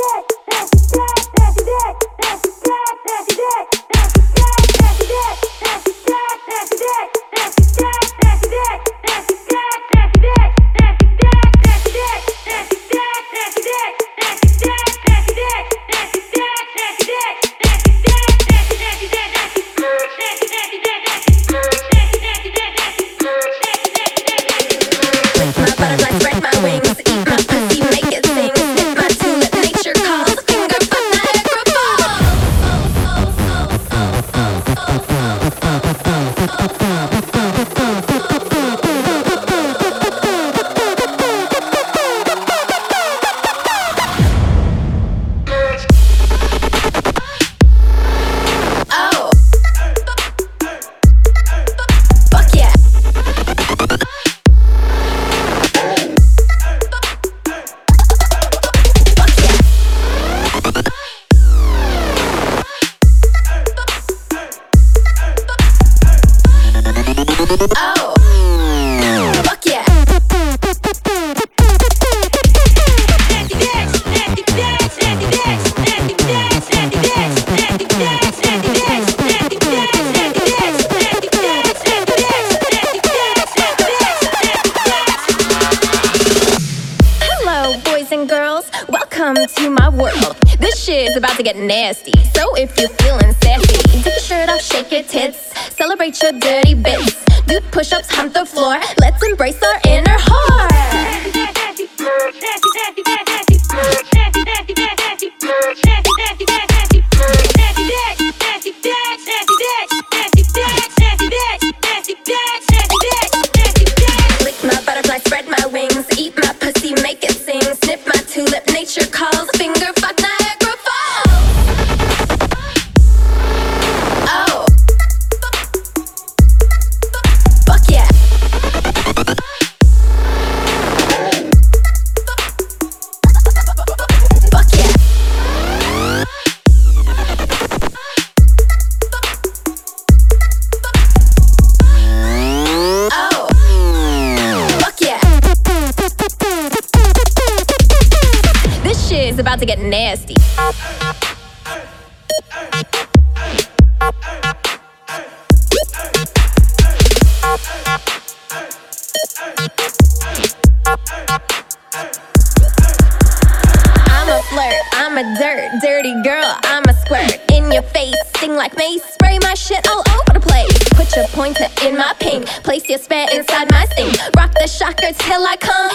that, that's that, that's that, that's that, that's that. Nasty. So if you're feeling sassy, take your shirt off, shake your tits, celebrate your dirty bits. Do push-ups, hump the floor. Let's embrace our This shit's about to get nasty. I'm a flirt, I'm a dirt, dirty girl, I'm a squirt. In your face, sting like mace, spray my shit all over the place. Put your pointer in my pink, place your spare inside my sink. Rock the shocker till I come,